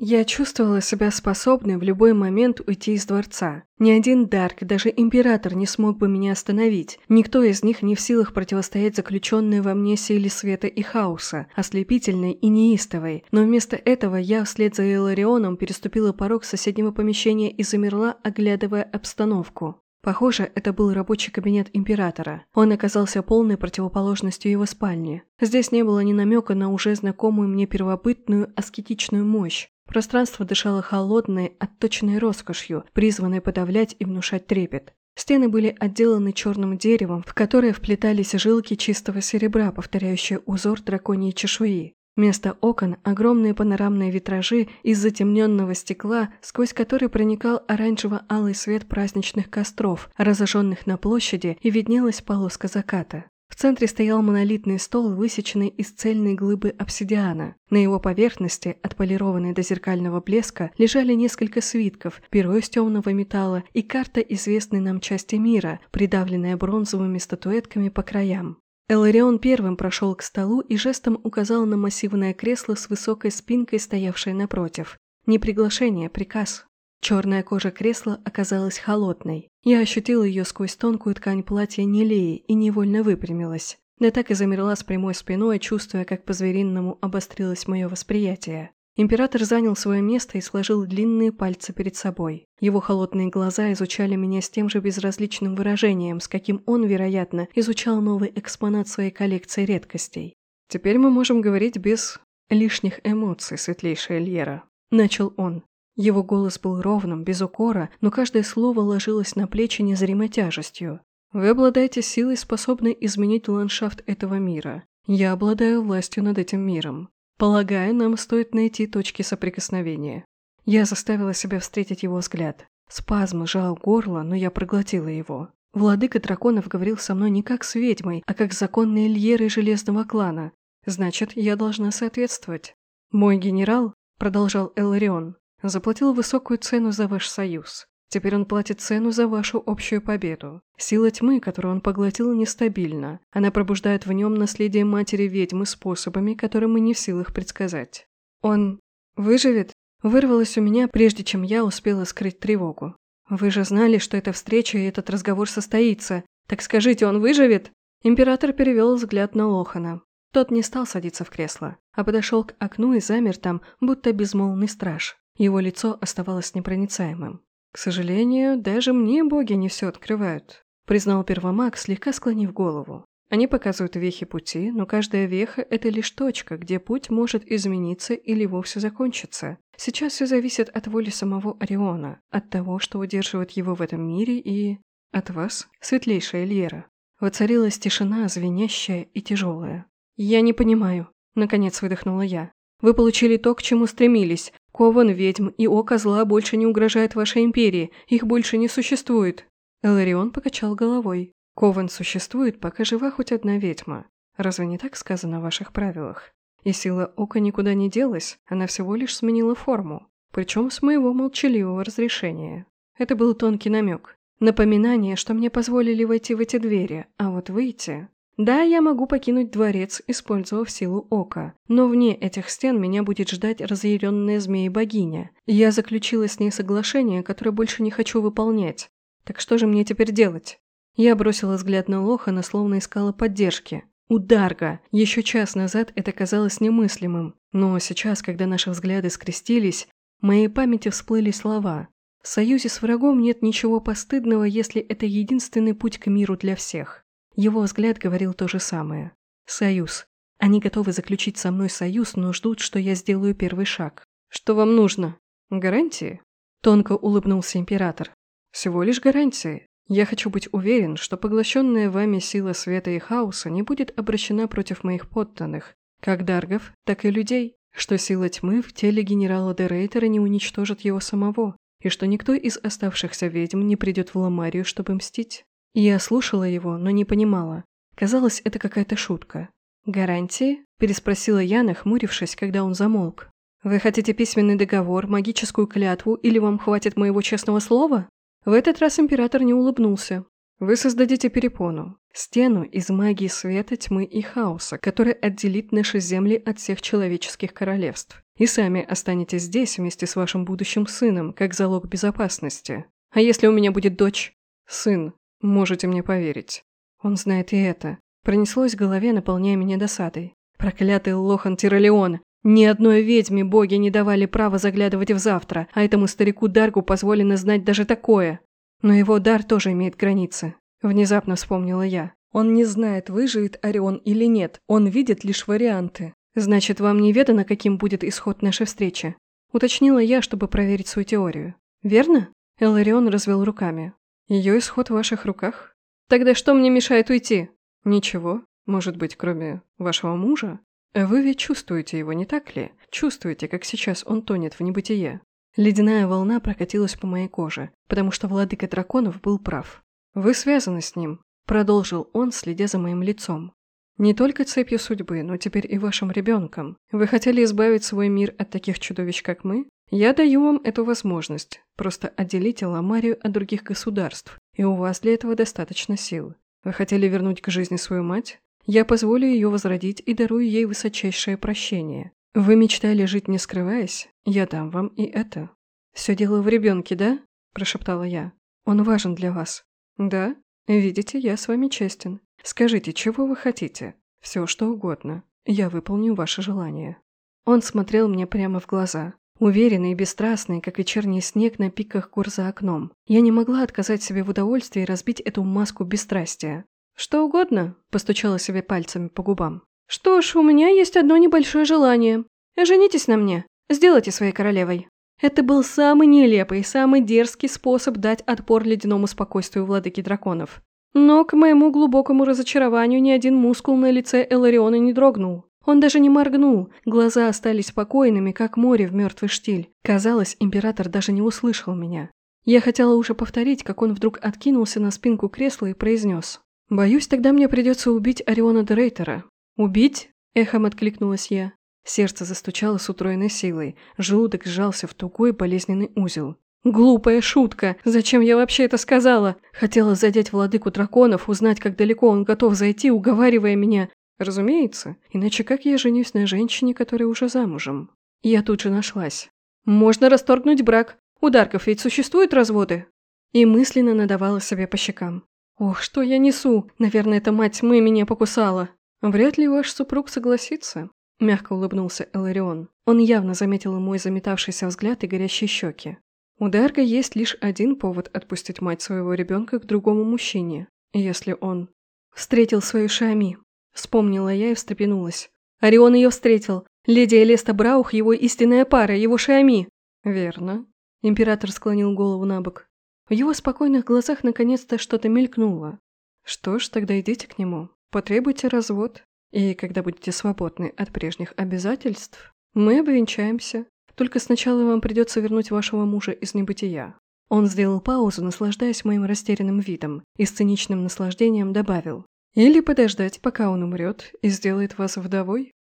Я чувствовала себя способной в любой момент уйти из дворца. Ни один Дарк, даже Император не смог бы меня остановить. Никто из них не в силах противостоять заключенной во мне силе света и хаоса, ослепительной и неистовой. Но вместо этого я вслед за Эларионом переступила порог соседнего помещения и замерла, оглядывая обстановку. Похоже, это был рабочий кабинет императора. Он оказался полной противоположностью его спальни. Здесь не было ни намека на уже знакомую мне первобытную аскетичную мощь. Пространство дышало холодной, отточенной роскошью, призванной подавлять и внушать трепет. Стены были отделаны черным деревом, в которое вплетались жилки чистого серебра, повторяющие узор драконьей чешуи. Вместо окон – огромные панорамные витражи из затемненного стекла, сквозь который проникал оранжево-алый свет праздничных костров, разожженных на площади, и виднелась полоска заката. Центре стоял монолитный стол, высеченный из цельной глыбы обсидиана. На его поверхности, отполированной до зеркального блеска, лежали несколько свитков, перо из темного металла и карта известной нам части мира, придавленная бронзовыми статуэтками по краям. Эларион первым прошел к столу и жестом указал на массивное кресло с высокой спинкой, стоявшее напротив. Не приглашение, приказ. Черная кожа кресла оказалась холодной. Я ощутила ее сквозь тонкую ткань платья Нелеи и невольно выпрямилась. Да так и замерла с прямой спиной, чувствуя, как по-зверинному обострилось мое восприятие. Император занял свое место и сложил длинные пальцы перед собой. Его холодные глаза изучали меня с тем же безразличным выражением, с каким он, вероятно, изучал новый экспонат своей коллекции редкостей. «Теперь мы можем говорить без лишних эмоций, светлейшая Льера», – начал он. Его голос был ровным, без укора, но каждое слово ложилось на плечи незримой тяжестью. «Вы обладаете силой, способной изменить ландшафт этого мира. Я обладаю властью над этим миром. Полагаю, нам стоит найти точки соприкосновения». Я заставила себя встретить его взгляд. Спазм сжал горло, но я проглотила его. Владыка драконов говорил со мной не как с ведьмой, а как с законной Льерой Железного клана. Значит, я должна соответствовать. «Мой генерал», — продолжал Эларион, Заплатил высокую цену за ваш союз. Теперь он платит цену за вашу общую победу. Сила тьмы, которую он поглотил, нестабильна. Она пробуждает в нем наследие матери ведьмы способами, которые мы не в силах предсказать. Он выживет? Вырвалось у меня, прежде чем я успела скрыть тревогу. Вы же знали, что эта встреча и этот разговор состоится. Так скажите, он выживет? Император перевел взгляд на Лохана. Тот не стал садиться в кресло, а подошел к окну и замер там, будто безмолвный страж. Его лицо оставалось непроницаемым. «К сожалению, даже мне боги не все открывают», признал первомаг, слегка склонив голову. Они показывают вехи пути, но каждая веха – это лишь точка, где путь может измениться или вовсе закончиться. Сейчас все зависит от воли самого Ориона, от того, что удерживает его в этом мире и... от вас, светлейшая Льера. Воцарилась тишина, звенящая и тяжелая. «Я не понимаю», – наконец выдохнула я. «Вы получили то, к чему стремились, Кован ведьм и око зла больше не угрожает вашей империи, их больше не существует». Эларион покачал головой. «Кован существует, пока жива хоть одна ведьма. Разве не так сказано в ваших правилах? И сила ока никуда не делась, она всего лишь сменила форму. Причем с моего молчаливого разрешения. Это был тонкий намек. Напоминание, что мне позволили войти в эти двери, а вот выйти... Да, я могу покинуть дворец, использовав силу ока, но вне этих стен меня будет ждать разъяренная змея-богиня. Я заключила с ней соглашение, которое больше не хочу выполнять. Так что же мне теперь делать? Я бросила взгляд на Лохана, словно искала поддержки. Ударга! Еще час назад это казалось немыслимым, но сейчас, когда наши взгляды скрестились, в моей памяти всплыли слова. В союзе с врагом нет ничего постыдного, если это единственный путь к миру для всех. Его взгляд говорил то же самое. «Союз. Они готовы заключить со мной союз, но ждут, что я сделаю первый шаг. Что вам нужно? Гарантии?» Тонко улыбнулся император. «Всего лишь гарантии. Я хочу быть уверен, что поглощенная вами сила света и хаоса не будет обращена против моих подданных, как даргов, так и людей, что сила тьмы в теле генерала де Рейтера не уничтожит его самого, и что никто из оставшихся ведьм не придет в Ламарию, чтобы мстить. Я слушала его, но не понимала. Казалось, это какая-то шутка. «Гарантии?» – переспросила я, нахмурившись, когда он замолк. «Вы хотите письменный договор, магическую клятву или вам хватит моего честного слова?» В этот раз император не улыбнулся. «Вы создадите перепону, стену из магии света, тьмы и хаоса, которая отделит наши земли от всех человеческих королевств. и сами останетесь здесь вместе с вашим будущим сыном, как залог безопасности. А если у меня будет дочь? Сын, можете мне поверить. Он знает и это. Пронеслось в голове, наполняя меня досадой. Проклятый Лохан Тиролеон! Ни одной ведьме боги не давали права заглядывать в завтра, а этому старику Даргу позволено знать даже такое. Но его дар тоже имеет границы. Внезапно вспомнила я. Он не знает, выживет Орион или нет, он видит лишь варианты. Значит, вам не ведано, каким будет исход нашей встречи? Уточнила я, чтобы проверить свою теорию. Верно? Эларион развел руками. Ее исход в ваших руках? Тогда что мне мешает уйти? Ничего. Может быть, кроме вашего мужа? Вы ведь чувствуете его, не так ли? Чувствуете, как сейчас он тонет в небытие. Ледяная волна прокатилась по моей коже, потому что владыка драконов был прав. Вы связаны с ним, продолжил он, следя за моим лицом. Не только цепью судьбы, но теперь и вашим ребенком. Вы хотели избавить свой мир от таких чудовищ, как мы? Я даю вам эту возможность. Просто отделите Ламарию от других государств, и у вас для этого достаточно сил. Вы хотели вернуть к жизни свою мать? Я позволю ее возродить и дарую ей высочайшее прощение. Вы мечтали жить не скрываясь? Я дам вам и это. Все дело в ребенке, да? Прошептала я. Он важен для вас. Да? Видите, я с вами честен. Скажите, чего вы хотите? Все, что угодно. Я выполню ваше желание. Он смотрел мне прямо в глаза. Уверенный и бесстрастный, как вечерний снег на пиках гор за окном. Я не могла отказать себе в удовольствии разбить эту маску бесстрастия. «Что угодно», – постучала себе пальцами по губам. «Что ж, у меня есть одно небольшое желание. Женитесь на мне. Сделайте своей королевой». Это был самый нелепый, самый дерзкий способ дать отпор ледяному спокойствию владыки драконов. Но, к моему глубокому разочарованию, ни один мускул на лице Элариона не дрогнул. Он даже не моргнул, глаза остались спокойными, как море в мертвый штиль. Казалось, император даже не услышал меня. Я хотела уже повторить, как он вдруг откинулся на спинку кресла и произнес. «Боюсь, тогда мне придется убить Ориона Дерейтера». «Убить?» – эхом откликнулась я. Сердце застучало с утроенной силой, желудок сжался в тугой болезненный узел. «Глупая шутка! Зачем я вообще это сказала? Хотела задеть владыку драконов, узнать, как далеко он готов зайти, уговаривая меня. Разумеется, иначе как я женюсь на женщине, которая уже замужем?» Я тут же нашлась. «Можно расторгнуть брак. У Дарков ведь существуют разводы?» И мысленно надавала себе по щекам. «Ох, что я несу! Наверное, эта мать тьмы меня покусала!» «Вряд ли ваш супруг согласится», – мягко улыбнулся Эларион. Он явно заметил мой заметавшийся взгляд и горящие щеки. У Дарга есть лишь один повод отпустить мать своего ребенка к другому мужчине, если он встретил свою Шами. Вспомнила я и встрепенулась. Орион ее встретил. Леди Элеста Браух – его истинная пара, его Шами. Верно. Император склонил голову на бок. В его спокойных глазах наконец-то что-то мелькнуло. Что ж, тогда идите к нему, потребуйте развод, и когда будете свободны от прежних обязательств, мы обвенчаемся. Только сначала вам придется вернуть вашего мужа из небытия». Он сделал паузу, наслаждаясь моим растерянным видом, и с циничным наслаждением добавил. «Или подождать, пока он умрет, и сделает вас вдовой?»